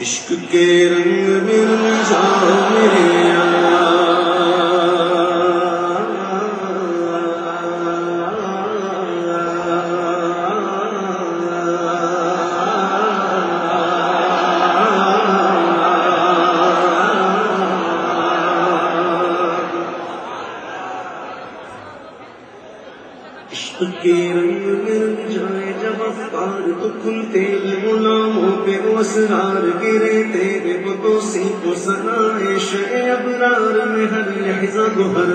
عشق کے رنگ میں رنگ جاؤ میرے جب کھلتے ہیں غلاموں پہ وہ اسرار گرے تیرے بتوں کو سنائے شے ابرار میں ہر لحظہ کو ہر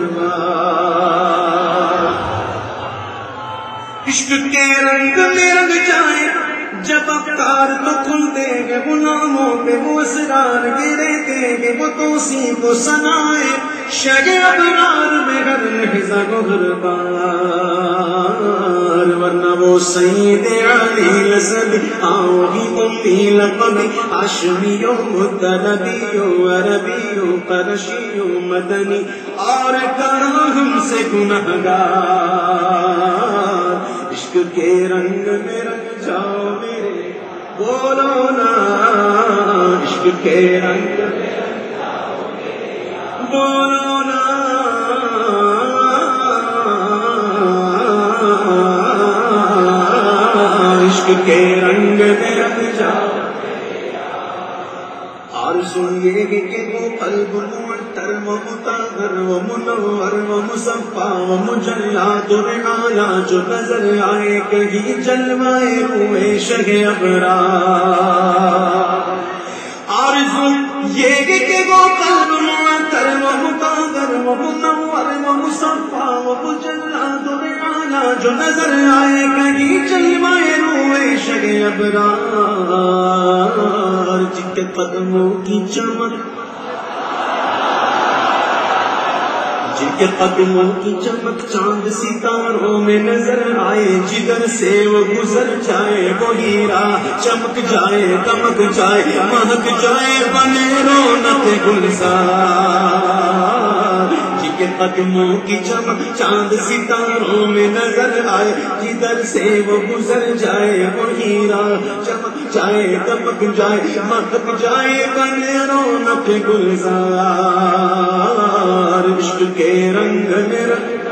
عشق کے رنگ میں رنگ جائے، جب افکار تو کھلتے ہیں غلاموں پہ وہ اسرار گرے تیرے بتوں سے کو سنائے شے ابرار میں ہر لحظہ کو ہر بار ورنہ وہ سید علی لسد آؤ ہی امی لقبی اشمیو متنبیو عربیو قرشیو مدنی اور کرو ہم سے گنہگار؟ عشق کے رنگ میں رنگ جاؤ میرے، بولو نا۔ عشق کے رنگ میں رنگ جاؤ میرے۔ بولو کے رنگ میں رنگ جاؤ اور سنیے گی کہ وہ قلب معطر و مطہر و منور و مصفا و مجلا تو رعایا جو نظر آئے کہیں جلوائے ہوئے شہ ابرا اور یہ کہ وہ قلب معطر و مطہر و منور و مصفا و مجلا تو رعایا جو نظر آئے کہیں جلوائے ہوئے ابرار جن قدموں کی چمک جن کے قدموں کی چمک چاند ستاروں میں نظر آئے جدھر سے وہ گزر جائے وہی راہ چمک جائے، دمک جائے، مہک جائے، بنے رونق گلزار۔ کے قدموں کی چمک چاند ستاروں میں نظر آئے۔ جدھر سے وہ گزر جائے، وہی راہ چمک جائے دمک جائے، مہک جائے بنے رونق گلزار۔ عشق کے رنگ میں رنگ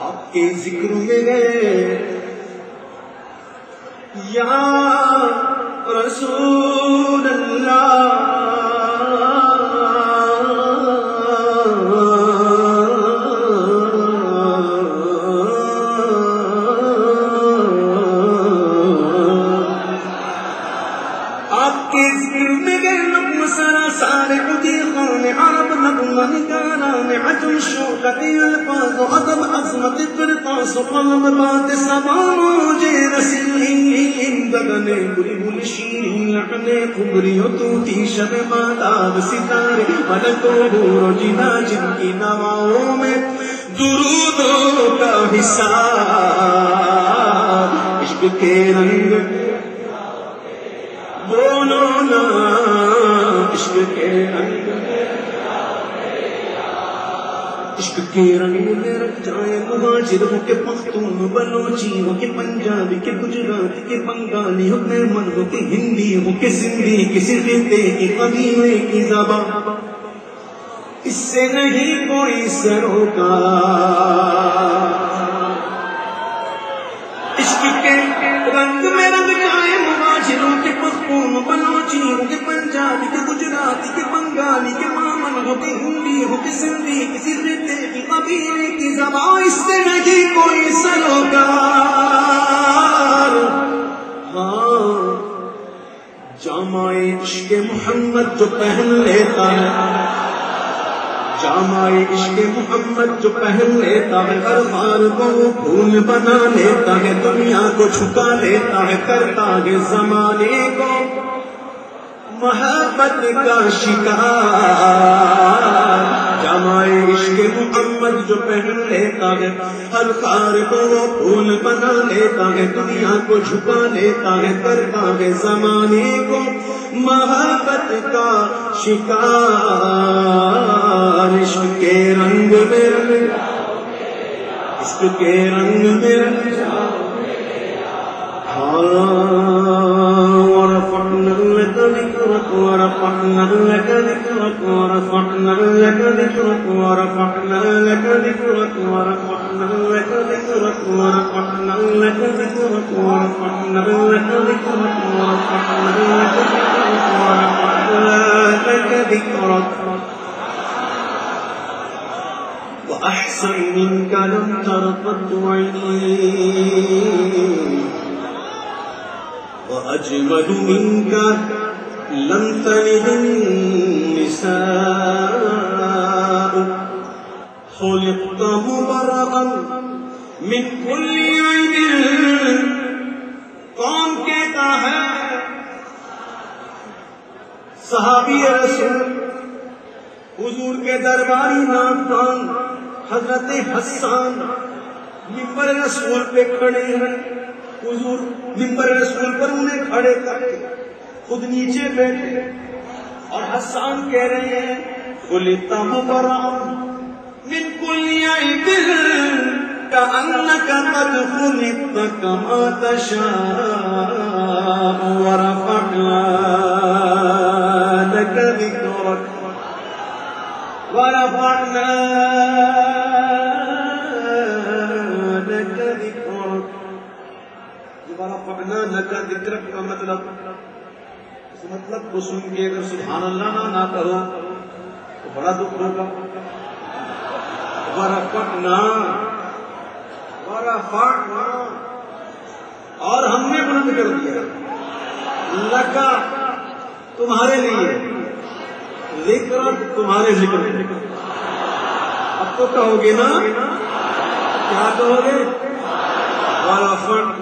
آپ کے ذکر میں گئے یا رسول عرب نقم نگاران الفاظ ادب عظمت قرطاس و بات جے رسیل دگنے بل شیرین و توتی شب ماداب ستارے ملکو جنا جن کی نواؤں میں درودوں کا حصہ عشق کے رنگ بولو نا عشق کے رنگ عشق کے رنگ میں رکھ جائے مہاجر ہو کے پختون بلوچی ہو کے پنجابی کے گجراتی کے بنگالی ہو کے من ہو کے ہندی ہو کے سندھی کسی خطے کی قبیلے کی زبان۔ اس سے نہیں کوئی سروکار عشق کے رنگ میں رنگ جائے مہاجروں کے پختون بلوچیوں کے پنجابی کے گجراتی کے بنگالی کے مامن ہو کے ہندی ہو کے سندھی کسی خطے کی قبیلے کی زبان اس سے نہیں کوئی سروکار۔ ہاں جامع عشق محمد جو پہن لیتا ہے۔ جامع عشق محمد جو پہن لیتا ہے۔ ہر بار کو پھول بنا لیتا ہے۔ دنیا کو چھپا لیتا ہے۔ کرتا ہے زمانے کو محبت کا شکار۔ جامع عشق محمد جو پہن لیتا ہے ہر خار کو وہ پھول بنا لیتا ہے، دنیا کو چھپا لیتا ہے کرتا ہے زمانے کو محبت کا شکار، عشق کے رنگ میں عشق کے رنگ میں ہاں۔ وأجمل منك لم تلد النساء. خلقت مبرأ من كل عيب کون کہتا ہے، صحابی رسول، حضور کے درباری نام حضرت حسان ممبر رسول پہ کھڑے ہیں۔ حضور ممبر رسول پر انہیں کھڑے کر کے خود نیچے بیٹھے اور حسان کہہ رہے ہیں خلتا مبرام من كل عيب كأنك قد خلقت كما تشاء ورفعنا لك ذكرك ورفعنا ورفعنا لك ذكرك کا مطلب اس مطلب کو سن کے اگر سبحان اللہ نہ نہ کرو تو بڑا دکھ ہوگا۔ ورفعنا ورفعنا اور ہم نے بلند کر دیا۔ لگا تمہارے لیے۔ ذکر تمہارے ذکر اب تو کہو گے نا؟ کیا کہو گے؟ ورفعنا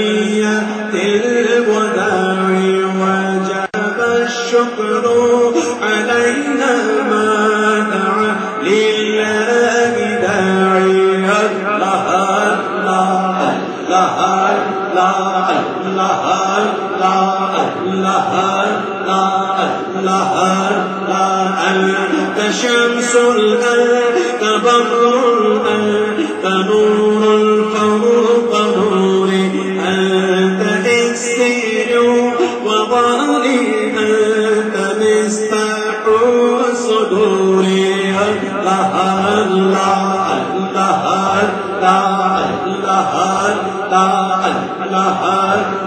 شمس أنت بدر أنت نور فوق نوري أنت إكسير وضالي أنت مصباح صدوري الله الله الله الله الله الله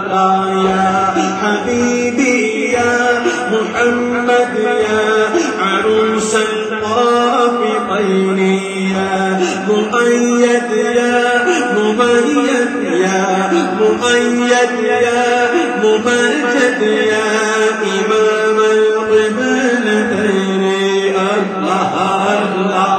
الله يا حبيبي يا محمد يا عروس الطافقين يا مؤيد يا مميز يا مؤيد يا ممجد يا إمام القبلتين. الله الله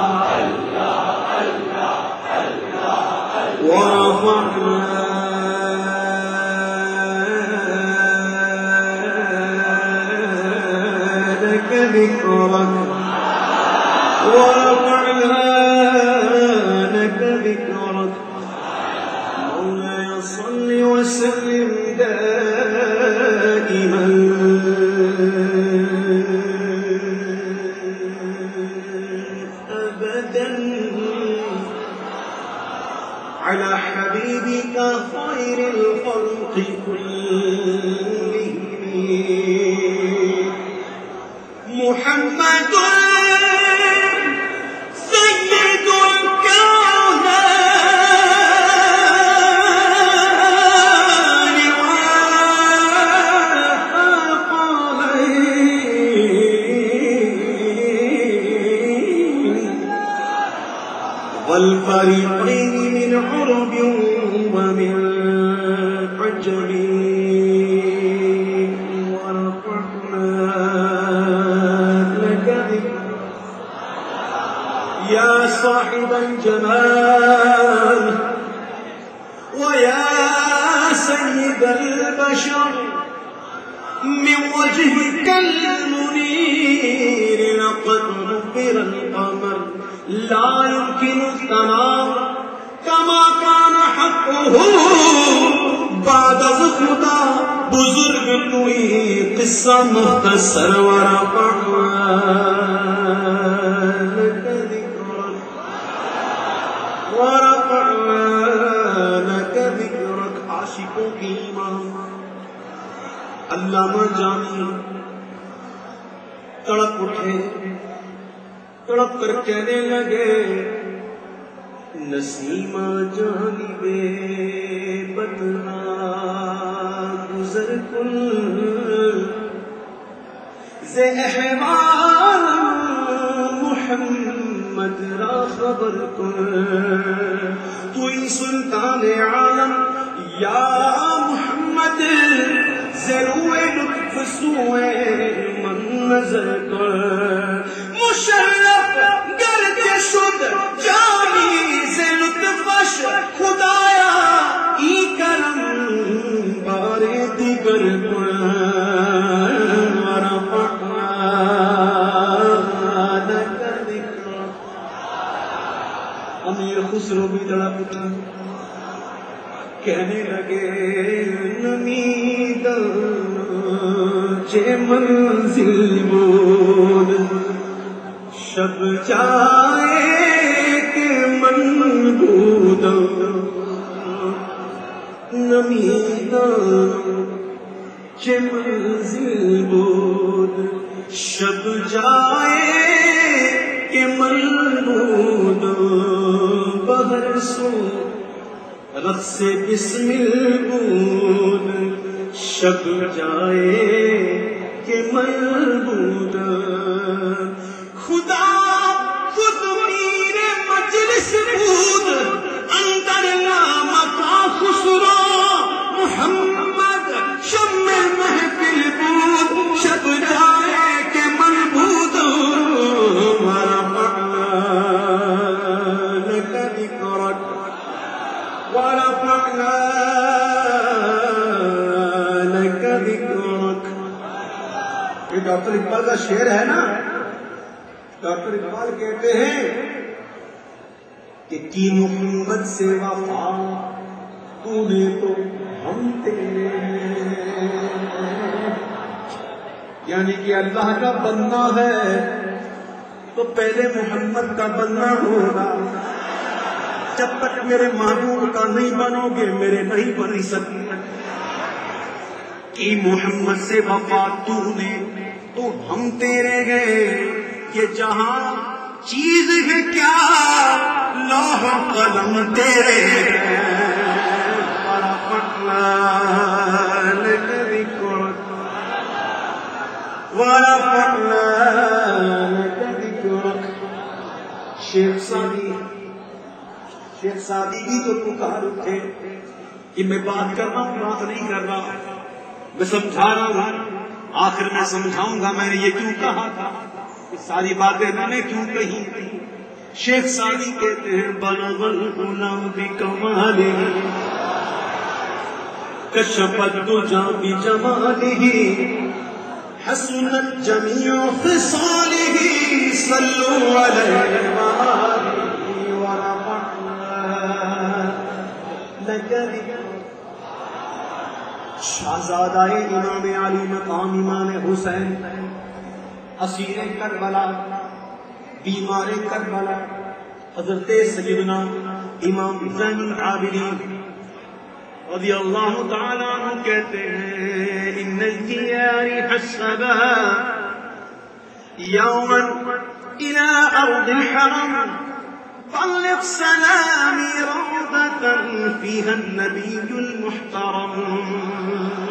وقت والفريقين من عرب ومن عجم. ورفعنا لك ذكرك. يا صاحب الجمال ويا سيد البشر. من وجهك المنير لقد نبر القمر لا يمكن الثناء كما كان حقه بعد خدا بزرگ کوئی قصہ مختصر ورفعنا ورفعنا لك ذكرك عاشقون قيمة. علامہ جامی تڑپ اٹھے، تڑپ کر کہنے لگے نسیمہ جانی بے بدنا گزر کل۔ زے احوال محمد را خبر کن توی سلطان عالم، یا محمد ضرور لطف سوئے من نظر کر مشرف گرد شد جانی سے لطفش خدایا ای کرم بارے دیگر پر. امیر خسرو بھی تڑپتا کہنے لگے نمید چے منزل بول۔ شب جائے کہ من بود نمید چے منزل بود رقص بسمل بود شب جائے کہ ملبود۔ شعر ہے نا، ڈاکٹر اقبال کہتے ہیں کہ کی محمد سے وفا، تو نے تو ہم تیرے یعنی کہ اللہ کا بندہ ہے، تو پہلے محمد کا بندہ ہوگا۔ جب تک میرے محبوب کا نہیں بنو گے میرے نہیں بن سکتے کہ محمد سے وفا، تو نے تو ہم تیرے گئے یہ جہاں چیز ہے کیا؟ لوہ قلم تیرے شیخ سادی شیخ سادی بھی تو پکار اٹھے کہ میں بات کر رہا ہوں بات نہیں کر رہا میں سمجھا رہا ہوں آخر میں سمجھاؤں گا میں نے یہ کیوں کہا تھا؟ یہ ساری باتیں میں نے کیوں کہی؟ شیخ سادی کہتے ہیں، بلغل غلام بھی کمال کشپت تو جا بھی جمال ہی حسنت جمیع خصاله صلوا علیہ شہزادہ امام علی مقام امام حسین، اسیر کربلا، بیمار کربلا، حضرت سیدنا امام زین العابدین رضی اللہ تعالیٰ عنہ کہتے ہیں، ان الديار حسبا يوما الى ارض الحرم طلق سلامي روضة فيها النبي محترم۔